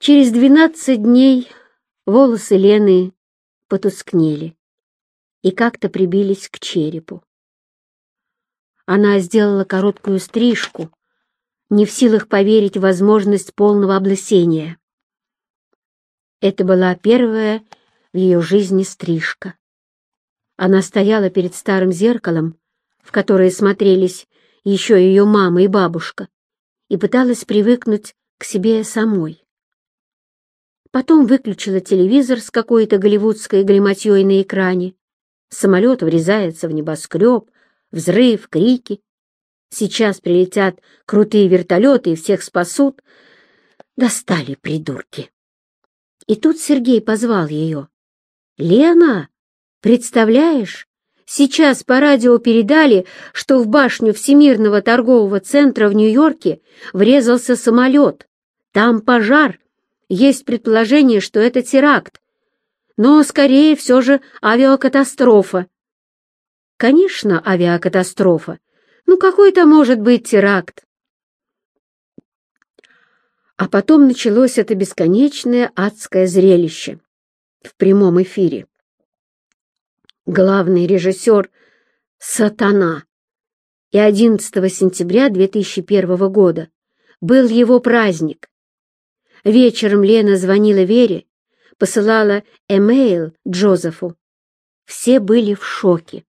Через двенадцать дней волосы Лены потускнели и как-то прибились к черепу. Она сделала короткую стрижку, не в силах поверить в возможность полного облысения. Это была первая в ее жизни стрижка. Она стояла перед старым зеркалом, в которое смотрелись еще ее мама и бабушка, и пыталась привыкнуть к себе самой. Потом выключила телевизор с какой-то голливудской галиматьей на экране. Самолет врезается в небоскреб, взрыв, крики. Сейчас прилетят крутые вертолеты и всех спасут. Достали придурки. И тут Сергей позвал ее. «Лена, представляешь, сейчас по радио передали, что в башню Всемирного торгового центра в Нью-Йорке врезался самолет. Там пожар, есть предположение, что это теракт, но, скорее, все же авиакатастрофа. Конечно, авиакатастрофа. Ну, какой то может быть теракт? А потом началось это бесконечное адское зрелище в прямом эфире. Главный режиссер — Сатана. И 11 сентября 2001 года был его праздник. Вечером Лена звонила Вере, посылала эмейл Джозефу. Все были в шоке.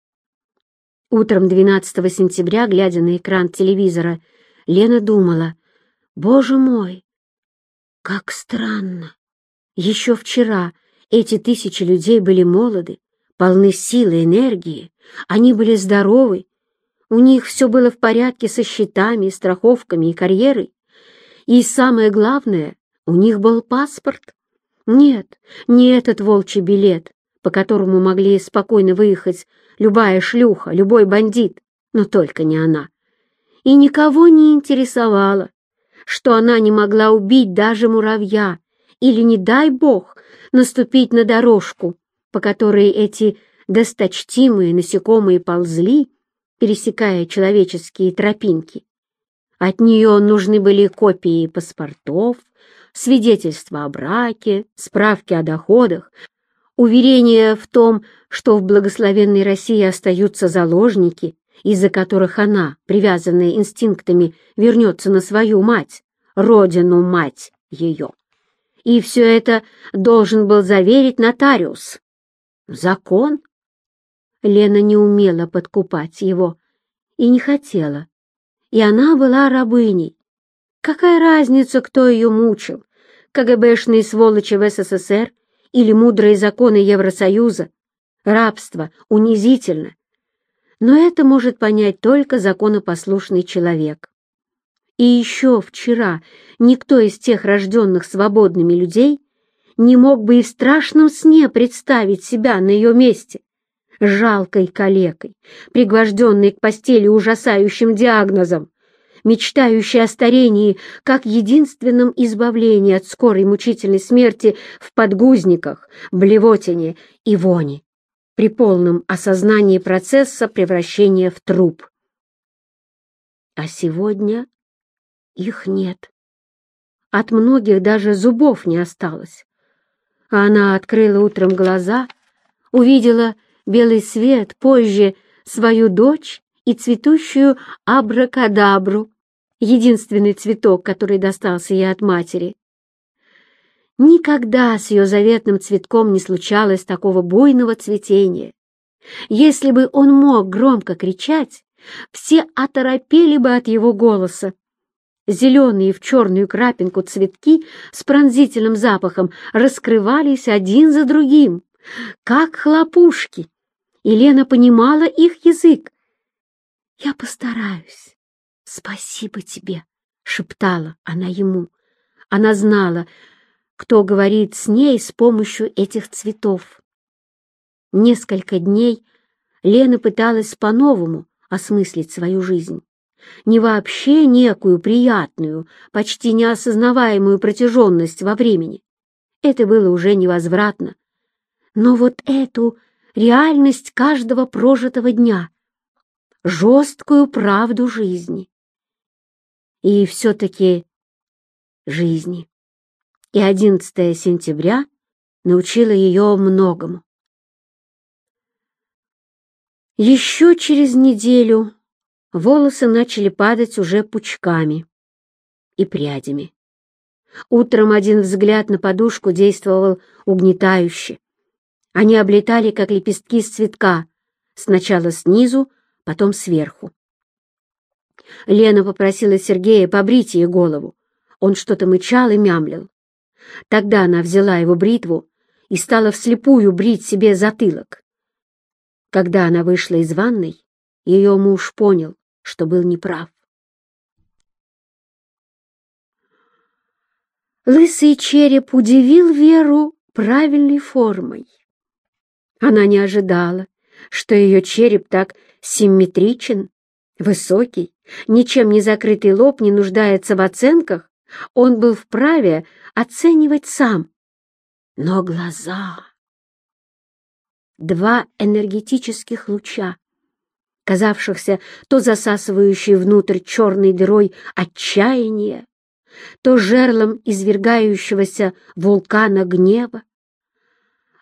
Утром 12 сентября, глядя на экран телевизора, Лена думала, «Боже мой, как странно! Еще вчера эти тысячи людей были молоды, полны силы и энергии, они были здоровы, у них все было в порядке со счетами, страховками и карьерой. И самое главное, у них был паспорт. Нет, не этот волчий билет, по которому могли спокойно выехать любая шлюха, любой бандит, но только не она. И никого не интересовало, что она не могла убить даже муравья или, не дай бог, наступить на дорожку, по которой эти досточтимые насекомые ползли, пересекая человеческие тропинки. От нее нужны были копии паспортов, свидетельства о браке, справки о доходах, уверения в том, что в благословенной России остаются заложники, из-за которых она, привязанная инстинктами, вернется на свою мать, родину-мать ее. И все это должен был заверить нотариус. Закон? Лена не умела подкупать его и не хотела. И она была рабыней, Какая разница, кто ее мучил? КГБшные сволочи в СССР или мудрые законы Евросоюза? Рабство унизительно. Но это может понять только законопослушный человек. И еще вчера никто из тех рожденных свободными людей не мог бы и в страшном сне представить себя на ее месте, жалкой калекой, пригвожденной к постели ужасающим диагнозом мечтающий о старении как единственном избавлении от скорой мучительной смерти в подгузниках, блевотине и вони, при полном осознании процесса превращения в труп. А сегодня их нет. От многих даже зубов не осталось. Она открыла утром глаза, увидела белый свет, позже свою дочь и цветущую абракадабру, единственный цветок, который достался ей от матери. Никогда с ее заветным цветком не случалось такого буйного цветения. Если бы он мог громко кричать, все оторопели бы от его голоса. Зеленые в черную крапинку цветки с пронзительным запахом раскрывались один за другим, как хлопушки. И Лена понимала их язык. «Я постараюсь», «Спасибо тебе!» — шептала она ему. Она знала, кто говорит с ней с помощью этих цветов. Несколько дней Лена пыталась по-новому осмыслить свою жизнь. Не вообще некую приятную, почти неосознаваемую протяженность во времени. Это было уже невозвратно. Но вот эту реальность каждого прожитого дня, жесткую правду жизни, и все-таки жизни. и 11 сентября научило ее многому. Еще через неделю волосы начали падать уже пучками и прядями. Утром один взгляд на подушку действовал угнетающе. Они облетали, как лепестки с цветка, сначала снизу, потом сверху. Лена попросила Сергея побрить ей голову. Он что-то мычал и мямлил. Тогда она взяла его бритву и стала вслепую брить себе затылок. Когда она вышла из ванной, ее муж понял, что был неправ. Лысый череп удивил Веру правильной формой. Она не ожидала, что ее череп так симметричен, высокий, ничем не закрытый лоб не нуждается в оценках, он был вправе оценивать сам. Но глаза... Два энергетических луча, казавшихся то засасывающей внутрь черной дырой отчаяния, то жерлом извергающегося вулкана гнева.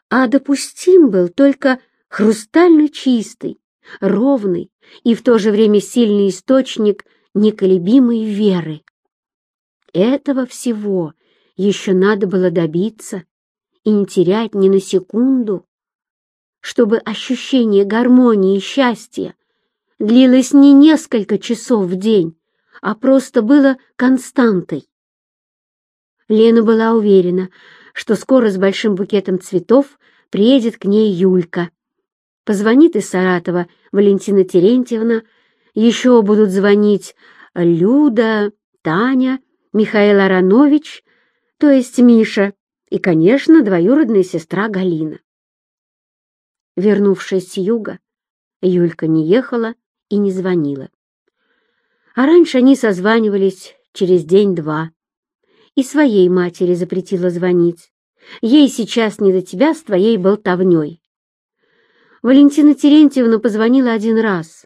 А допустим был только хрустально чистый, ровный и в то же время сильный источник неколебимой веры. Этого всего еще надо было добиться и не терять ни на секунду, чтобы ощущение гармонии и счастья длилось не несколько часов в день, а просто было константой. Лена была уверена, что скоро с большим букетом цветов приедет к ней Юлька. Позвонит из Саратова Валентина Терентьевна, еще будут звонить Люда, Таня, Михаил Аронович, то есть Миша, и, конечно, двоюродная сестра Галина. Вернувшись с юга, Юлька не ехала и не звонила. А раньше они созванивались через день-два. И своей матери запретила звонить. Ей сейчас не до тебя с твоей болтовней. Валентина Терентьевна позвонила один раз,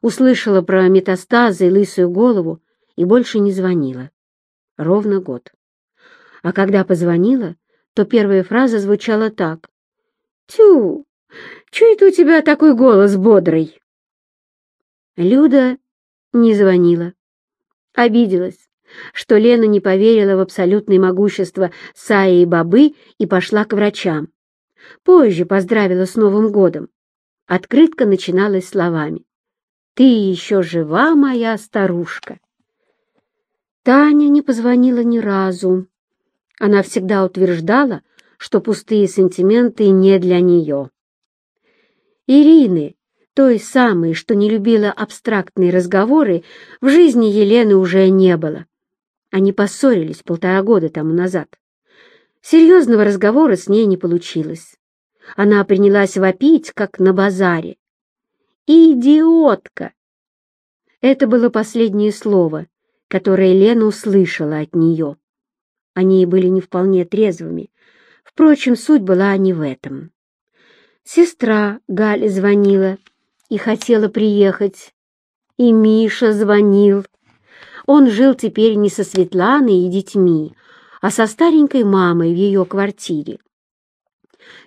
услышала про метастазы и лысую голову и больше не звонила. Ровно год. А когда позвонила, то первая фраза звучала так. «Тю, чё это у тебя такой голос бодрый?» Люда не звонила. Обиделась, что Лена не поверила в абсолютное могущество Саи и Бабы и пошла к врачам. Позже поздравила с Новым годом. Открытка начиналась словами. «Ты еще жива, моя старушка!» Таня не позвонила ни разу. Она всегда утверждала, что пустые сантименты не для нее. Ирины той самой, что не любила абстрактные разговоры, в жизни Елены уже не было. Они поссорились полтора года тому назад. Серьезного разговора с ней не получилось. Она принялась вопить, как на базаре. «Идиотка!» Это было последнее слово, которое Лена услышала от нее. Они были не вполне трезвыми. Впрочем, суть была не в этом. Сестра Галя звонила и хотела приехать. И Миша звонил. Он жил теперь не со Светланой и детьми, а со старенькой мамой в ее квартире.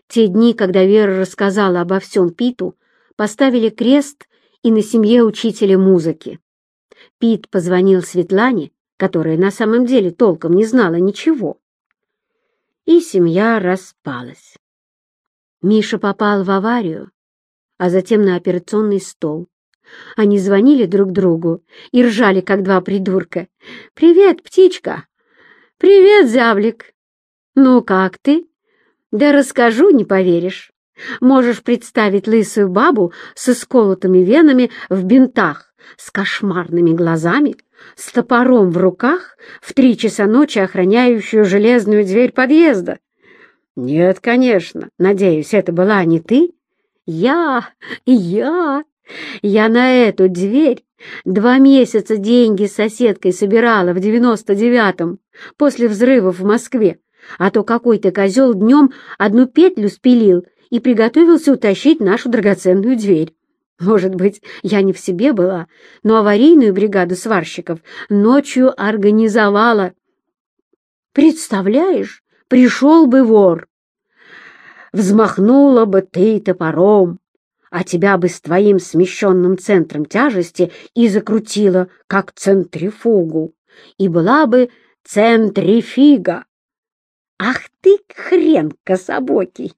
Те дни, когда Вера рассказала обо всем Питу, поставили крест и на семье учителя музыки. Пит позвонил Светлане, которая на самом деле толком не знала ничего. И семья распалась. Миша попал в аварию, а затем на операционный стол. Они звонили друг другу и ржали, как два придурка. «Привет, птичка!» «Привет, зяблик!» «Ну, как ты?» «Да расскажу, не поверишь. Можешь представить лысую бабу с исколотыми венами в бинтах, с кошмарными глазами, с топором в руках, в три часа ночи охраняющую железную дверь подъезда?» «Нет, конечно. Надеюсь, это была не ты?» Я, я, я на эту дверь два месяца деньги с соседкой собирала в девяносто девятом, после взрывов в Москве, а то какой-то козел днем одну петлю спилил и приготовился утащить нашу драгоценную дверь. Может быть, я не в себе была, но аварийную бригаду сварщиков ночью организовала. Представляешь, пришел бы вор. Взмахнула бы ты топором, а тебя бы с твоим смещенным центром тяжести и закрутила, как центрифугу, и была бы центрифига. Ах ты, хрен кособокий!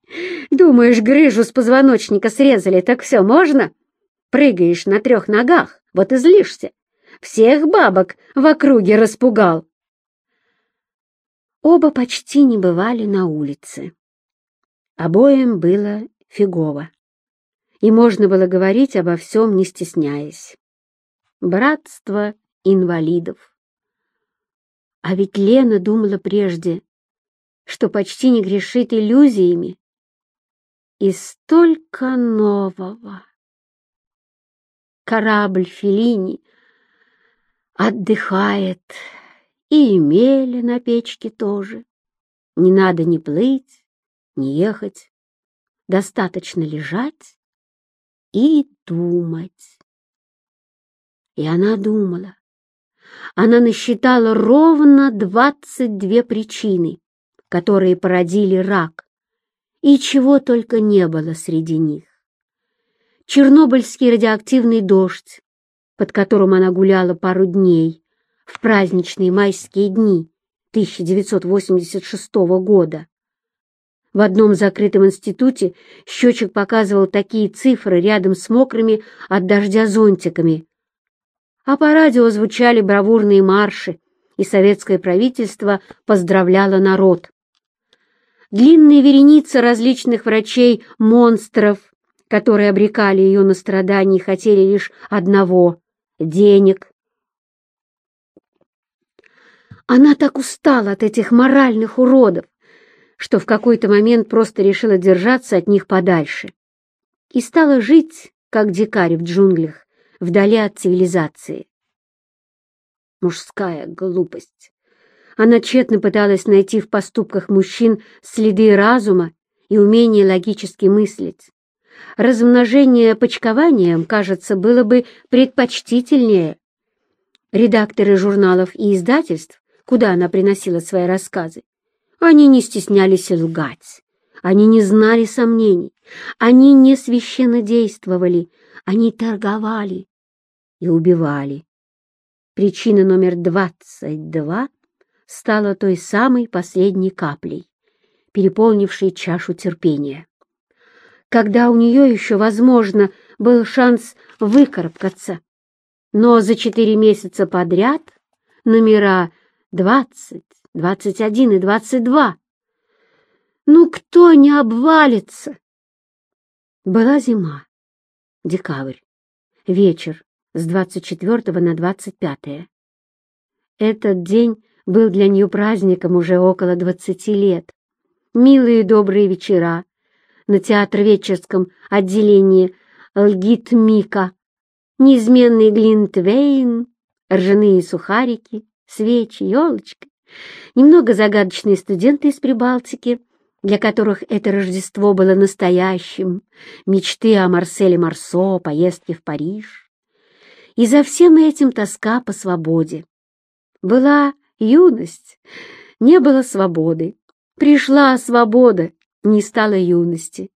Думаешь, грыжу с позвоночника срезали, так все можно? Прыгаешь на трех ногах, вот и злишься. Всех бабок в округе распугал. Оба почти не бывали на улице. Обоим было фигово, и можно было говорить обо всем, не стесняясь. Братство инвалидов. А ведь Лена думала прежде, что почти не грешит иллюзиями. И столько нового. Корабль Филини отдыхает, и Емеля на печке тоже. Не надо ни плыть, ни ехать. Достаточно лежать и думать. И она думала. Она насчитала ровно двадцать две причины, которые породили рак, и чего только не было среди них. Чернобыльский радиоактивный дождь, под которым она гуляла пару дней, в праздничные майские дни 1986 года. В одном закрытом институте счетчик показывал такие цифры рядом с мокрыми от дождя зонтиками. А по радио звучали бравурные марши, и советское правительство поздравляло народ. Длинные вереницы различных врачей-монстров, которые обрекали ее на страдания, хотели лишь одного — денег, она так устала от этих моральных уродов, что в какой-то момент просто решила держаться от них подальше и стала жить, как дикарь в джунглях, вдали от цивилизации. Мужская глупость. Она тщетно пыталась найти в поступках мужчин следы разума и умения логически мыслить. Размножение почкованием, кажется, было бы предпочтительнее. Редакторы журналов и издательств куда она приносила свои рассказы. Они не стеснялись лгать, они не знали сомнений, они не священно действовали, они торговали и убивали. Причина номер двадцать два стала той самой последней каплей, переполнившей чашу терпения. Когда у нее еще, возможно, был шанс выкарабкаться, но за четыре месяца подряд номера двадцать, двадцать один и двадцать два. Ну, кто не обвалится? Была зима, декабрь, вечер с двадцать четвертого на двадцать пятое. Этот день был для нее праздником уже около двадцати лет. Милые добрые вечера на театр-вечерском отделении Лгитмика, неизменный глинтвейн, ржаные сухарики, свечи, елочка. Немного загадочные студенты из Прибалтики, для которых это Рождество было настоящим, мечты о Марселе Марсо, поездки в Париж. И за всем этим тоска по свободе. Была юность, не было свободы. Пришла свобода, не стало юности.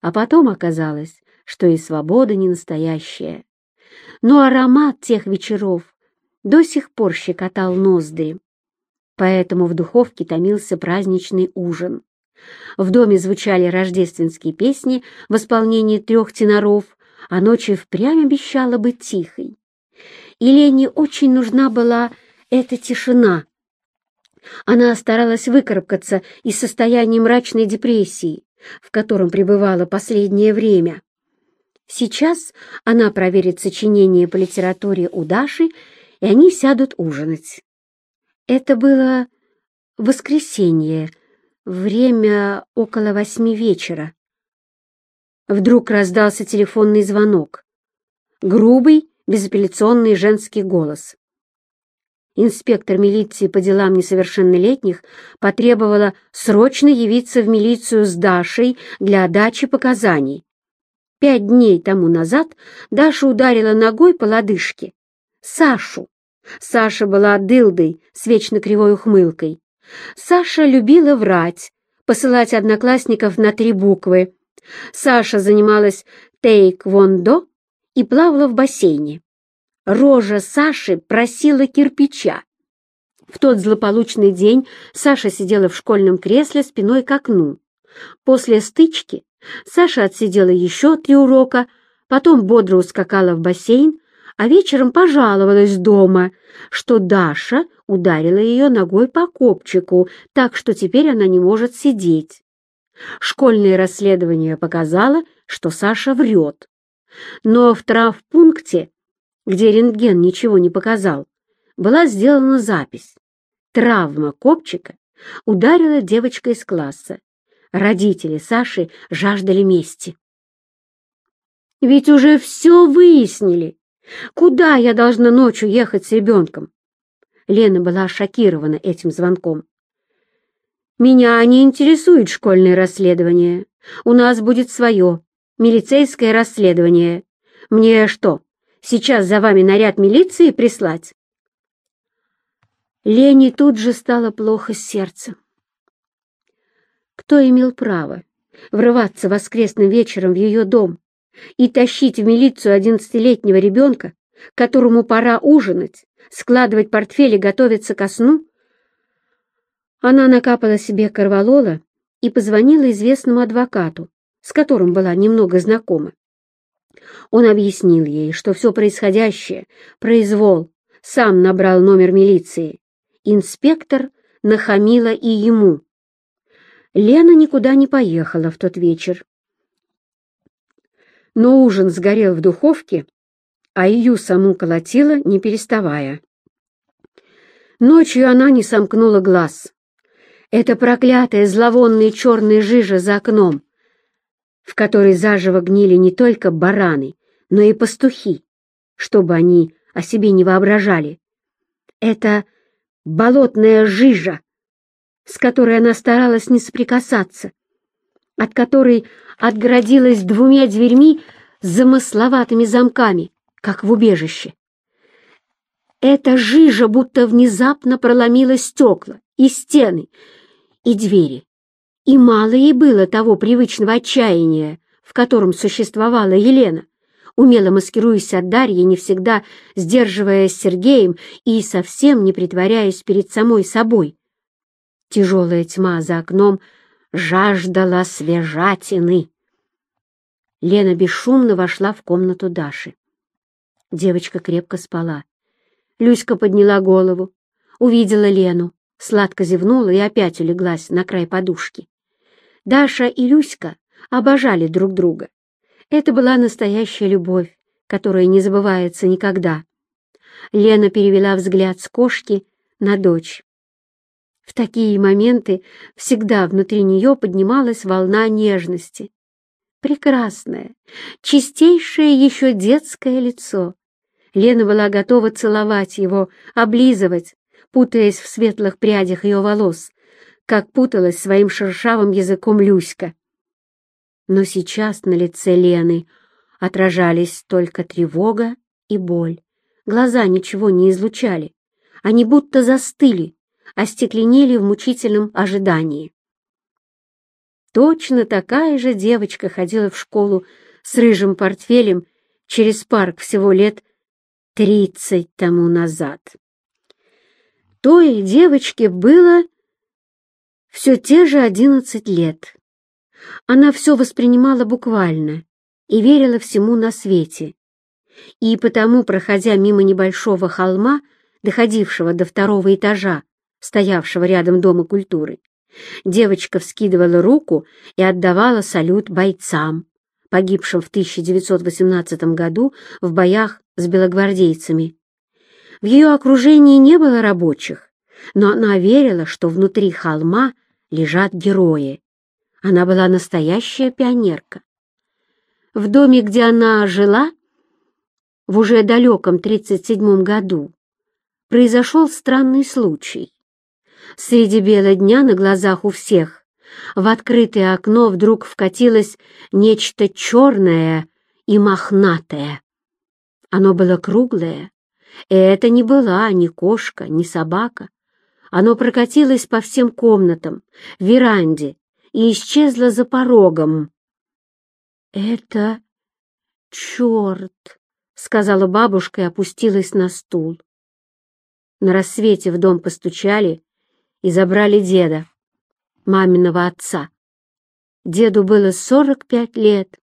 А потом оказалось, что и свобода не настоящая. Но аромат тех вечеров до сих пор щекотал ноздри. Поэтому в духовке томился праздничный ужин. В доме звучали рождественские песни в исполнении трех теноров, а ночь впрямь обещала быть тихой. И Лене очень нужна была эта тишина. Она старалась выкарабкаться из состояния мрачной депрессии, в котором пребывала последнее время. Сейчас она проверит сочинение по литературе у Даши и они сядут ужинать. Это было воскресенье, время около восьми вечера. Вдруг раздался телефонный звонок. Грубый, безапелляционный женский голос. Инспектор милиции по делам несовершеннолетних потребовала срочно явиться в милицию с Дашей для дачи показаний. Пять дней тому назад Даша ударила ногой по лодыжке. Сашу. Саша была дылдой с вечно кривой ухмылкой. Саша любила врать, посылать одноклассников на три буквы. Саша занималась тейк-вондо и плавала в бассейне. Рожа Саши просила кирпича. В тот злополучный день Саша сидела в школьном кресле спиной к окну. После стычки Саша отсидела еще три урока, потом бодро ускакала в бассейн, а вечером пожаловалась дома, что Даша ударила ее ногой по копчику, так что теперь она не может сидеть. Школьное расследование показало, что Саша врет. Но в травпункте, где рентген ничего не показал, была сделана запись. Травма копчика ударила девочка из класса. Родители Саши жаждали мести. «Ведь уже все выяснили. Куда я должна ночью ехать с ребенком?» Лена была шокирована этим звонком. «Меня не интересует школьное расследование. У нас будет свое, милицейское расследование. Мне что, сейчас за вами наряд милиции прислать?» Лене тут же стало плохо с сердцем. Кто имел право врываться воскресным вечером в ее дом и тащить в милицию одиннадцатилетнего ребенка, которому пора ужинать, складывать портфель и готовиться ко сну? Она накапала себе корвалола и позвонила известному адвокату, с которым была немного знакома. Он объяснил ей, что все происходящее — произвол, сам набрал номер милиции. Инспектор нахамила и ему. Лена никуда не поехала в тот вечер. Но ужин сгорел в духовке, а ее саму колотило, не переставая. Ночью она не сомкнула глаз. Это проклятая зловонная черная жижа за окном, в которой заживо гнили не только бараны, но и пастухи, чтобы они о себе не воображали. Это болотная жижа, с которой она старалась не соприкасаться, от которой отгородилась двумя дверьми с замысловатыми замками, как в убежище. Эта жижа будто внезапно проломила стекла и стены, и двери. И мало ей было того привычного отчаяния, в котором существовала Елена, умело маскируясь от Дарьи, не всегда сдерживаясь Сергеем и совсем не притворяясь перед самой собой. Тяжелая тьма за окном жаждала свежатины. Лена бесшумно вошла в комнату Даши. Девочка крепко спала. Люська подняла голову, увидела Лену, сладко зевнула и опять улеглась на край подушки. Даша и Люська обожали друг друга. Это была настоящая любовь, которая не забывается никогда. Лена перевела взгляд с кошки на дочь. В такие моменты всегда внутри нее поднималась волна нежности. Прекрасное, чистейшее еще детское лицо. Лена была готова целовать его, облизывать, путаясь в светлых прядях ее волос, как путалась своим шершавым языком Люська. Но сейчас на лице Лены отражались только тревога и боль. Глаза ничего не излучали, они будто застыли, остекленели в мучительном ожидании. Точно такая же девочка ходила в школу с рыжим портфелем через парк всего лет тридцать тому назад. Той девочке было все те же одиннадцать лет. Она все воспринимала буквально и верила всему на свете. И потому, проходя мимо небольшого холма, доходившего до второго этажа, стоявшего рядом Дома культуры, девочка вскидывала руку и отдавала салют бойцам, погибшим в 1918 году в боях с белогвардейцами. В ее окружении не было рабочих, но она верила, что внутри холма лежат герои. Она была настоящая пионерка. В доме, где она жила, в уже далеком 37 году, произошел странный случай. Среди бела дня на глазах у всех в открытое окно вдруг вкатилось нечто черное и мохнатое. Оно было круглое, и это не была ни кошка, ни собака, Оно прокатилось по всем комнатам, веранде и исчезло за порогом. «Это черт!» — сказала бабушка и опустилась на стул. На рассвете в дом постучали и забрали деда, маминого отца. Деду было сорок пять лет,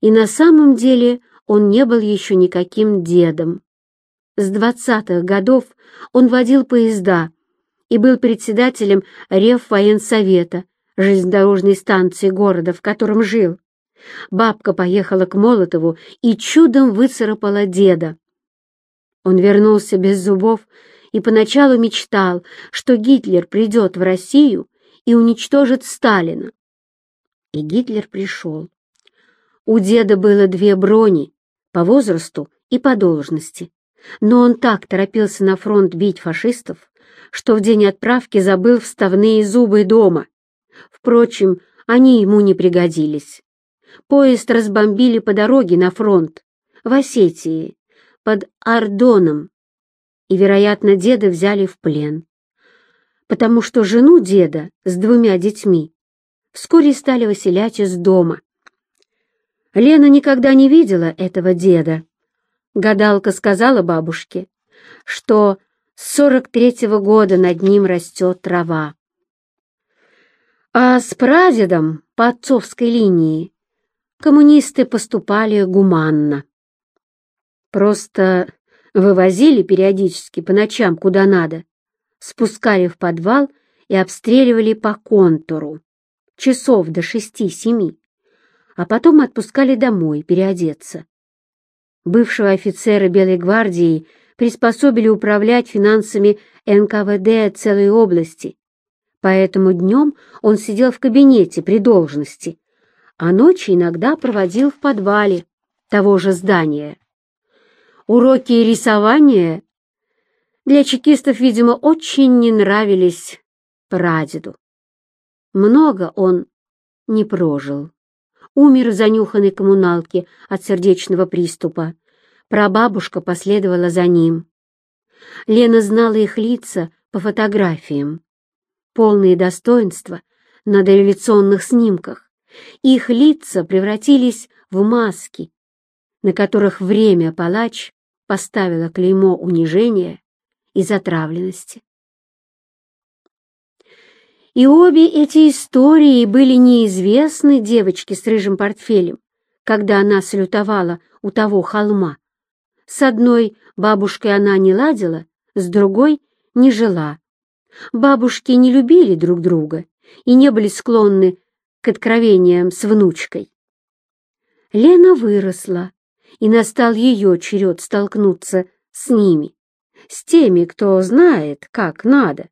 и на самом деле он не был еще никаким дедом. С двадцатых годов он водил поезда и был председателем Реввоенсовета, железнодорожной станции города, в котором жил. Бабка поехала к Молотову и чудом выцарапала деда. Он вернулся без зубов и поначалу мечтал, что Гитлер придет в Россию и уничтожит Сталина. И Гитлер пришел. У деда было две брони по возрасту и по должности, но он так торопился на фронт бить фашистов, что в день отправки забыл вставные зубы дома. Впрочем, они ему не пригодились. Поезд разбомбили по дороге на фронт, в Осетии, под Ардоном, и, вероятно, деда взяли в плен, потому что жену деда с двумя детьми вскоре стали выселять из дома. Лена никогда не видела этого деда. Гадалка сказала бабушке, что сорок третьего года над ним растет трава. А с прадедом по отцовской линии коммунисты поступали гуманно. Просто вывозили периодически по ночам куда надо, спускали в подвал и обстреливали по контуру, часов до шести-семи, а потом отпускали домой переодеться. Бывшего офицера Белой гвардии приспособили управлять финансами НКВД целой области, поэтому днем он сидел в кабинете при должности, а ночи иногда проводил в подвале того же здания. Уроки рисования для чекистов, видимо, очень не нравились прадеду. Много он не прожил. Умер в занюханной коммуналке от сердечного приступа. Прабабушка последовала за ним. Лена знала их лица по фотографиям. Полные достоинства на дореволюционных снимках. Их лица превратились в маски, на которых время палач поставила клеймо унижения и затравленности. И обе эти истории были неизвестны девочке с рыжим портфелем, когда она салютовала у того холма. С одной бабушкой она не ладила, с другой не жила. Бабушки не любили друг друга и не были склонны к откровениям с внучкой. Лена выросла, и настал ее черед столкнуться с ними, с теми, кто знает, как надо.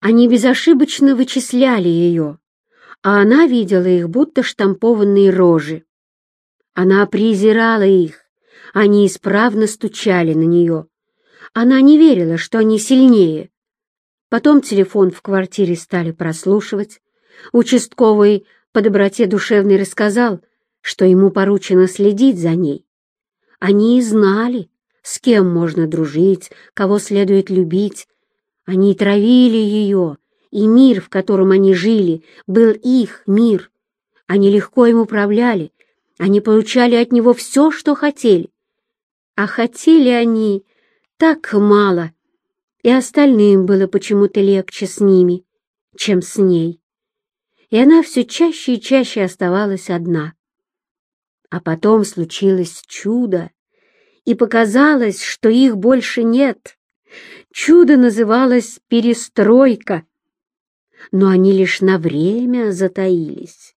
Они безошибочно вычисляли ее, а она видела их будто штампованные рожи. Она презирала их, они исправно стучали на нее. Она не верила, что они сильнее. Потом телефон в квартире стали прослушивать. Участковый по доброте душевной рассказал, что ему поручено следить за ней. Они и знали, с кем можно дружить, кого следует любить. Они травили ее, и мир, в котором они жили, был их мир. Они легко им управляли, они получали от него все, что хотели. А хотели они так мало, и остальным было почему-то легче с ними, чем с ней. И она все чаще и чаще оставалась одна. А потом случилось чудо, и показалось, что их больше нет. Чудо называлось «перестройка». Но они лишь на время затаились.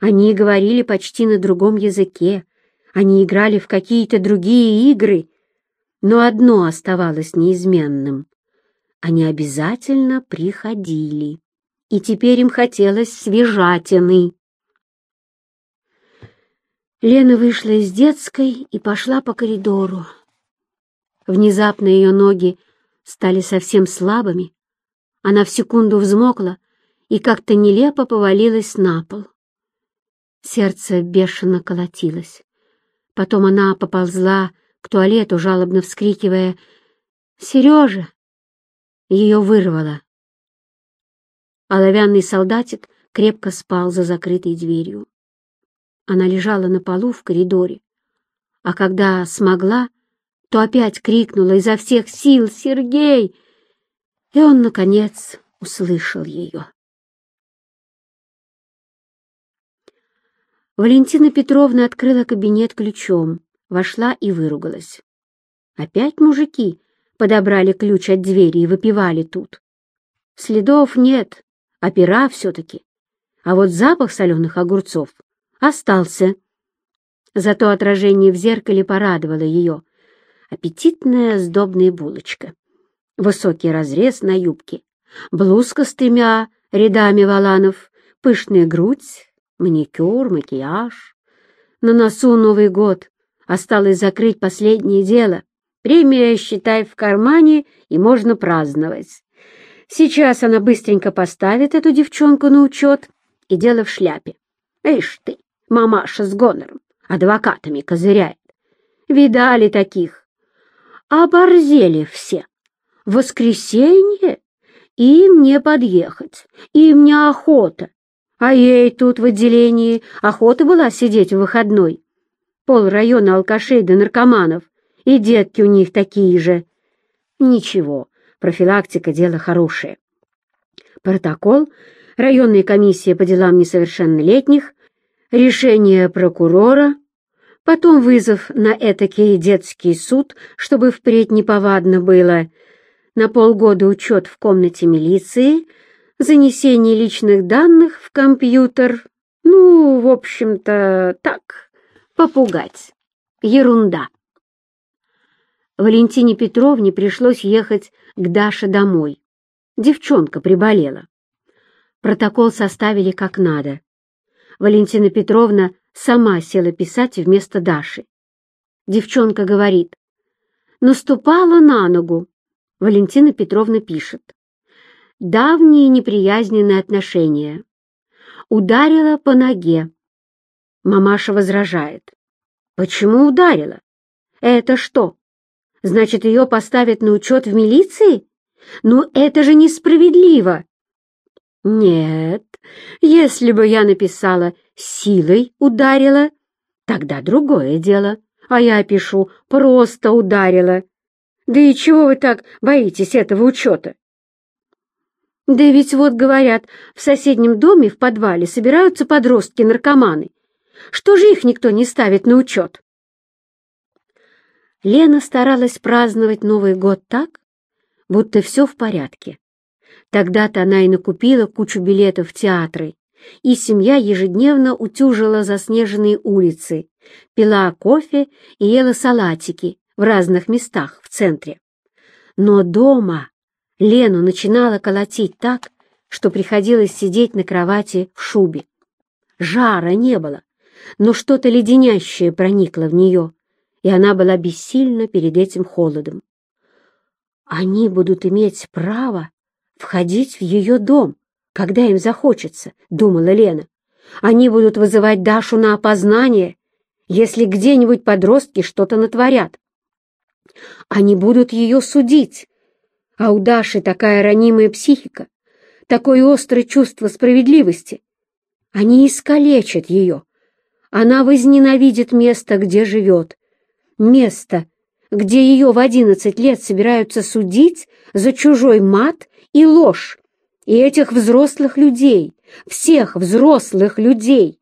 Они говорили почти на другом языке, они играли в какие-то другие игры, но одно оставалось неизменным. Они обязательно приходили, и теперь им хотелось свежатины. Лена вышла из детской и пошла по коридору. Внезапно ее ноги стали совсем слабыми. Она в секунду взмокла и как-то нелепо повалилась на пол. Сердце бешено колотилось. Потом она поползла к туалету, жалобно вскрикивая «Сережа! Ее вырвало. Оловянный солдатик крепко спал за закрытой дверью. Она лежала на полу в коридоре, а когда смогла, то опять крикнула изо всех сил «Сергей!» И он, наконец, услышал ее. Валентина Петровна открыла кабинет ключом, вошла и выругалась. Опять мужики подобрали ключ от двери и выпивали тут. Следов нет, а пера все-таки. А вот запах соленых огурцов остался. Зато отражение в зеркале порадовало ее. Аппетитная сдобная булочка, высокий разрез на юбке, блузка с тремя рядами валанов, пышная грудь, маникюр, макияж. На носу Новый год. Осталось закрыть последнее дело. Премия, считай, в кармане, и можно праздновать. Сейчас она быстренько поставит эту девчонку на учет, и дело в шляпе. Ишь ты, мамаша с гонором, адвокатами козыряет. Видали таких? Оборзели все. В воскресенье им не подъехать, им неохота. А ей тут в отделении охота была сидеть в выходной. Пол района алкашей да наркоманов, и детки у них такие же. Ничего, профилактика — дело хорошее. Протокол, районная комиссия по делам несовершеннолетних, решение прокурора, потом вызов на этакий детский суд, чтобы впредь неповадно было, на полгода учет в комнате милиции, занесение личных данных в компьютер. Ну, в общем-то, так, попугать. Ерунда. Валентине Петровне пришлось ехать к Даше домой. Девчонка приболела. Протокол составили как надо. Валентина Петровна сама села писать вместо Даши. Девчонка говорит, наступала на ногу. Валентина Петровна пишет. Давние неприязненные отношения. Ударила по ноге. Мамаша возражает. Почему ударила? Это что, Значит, ее поставят на учет в милиции? Ну, это же несправедливо. Нет, если бы я написала «силой ударила», тогда другое дело. А я пишу «просто ударила». Да и чего вы так боитесь этого учета? Да ведь вот, говорят, в соседнем доме в подвале собираются подростки-наркоманы. Что же их никто не ставит на учет? Лена старалась праздновать Новый год так, будто все в порядке. Тогда-то она и накупила кучу билетов в театры, и семья ежедневно утюжила заснеженные улицы, пила кофе и ела салатики в разных местах в центре. Но дома Лену начинала колотить так, что приходилось сидеть на кровати в шубе. Жара не было, но что-то леденящее проникло в нее, и она была бессильна перед этим холодом. Они будут иметь право входить в ее дом, когда им захочется, — думала Лена. Они будут вызывать Дашу на опознание, если где-нибудь подростки что-то натворят. Они будут ее судить, а у Даши такая ранимая психика, такое острое чувство справедливости. Они искалечат ее. Она возненавидит место, где живет, место, где ее в одиннадцать лет собираются судить за чужой мат и ложь, и этих взрослых людей, всех взрослых людей.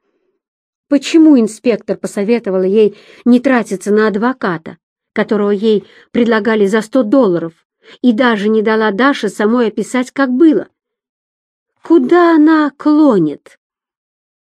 Почему инспектор посоветовала ей не тратиться на адвоката, которого ей предлагали за сто долларов, и даже не дала Даше самой описать, как было? Куда она клонит?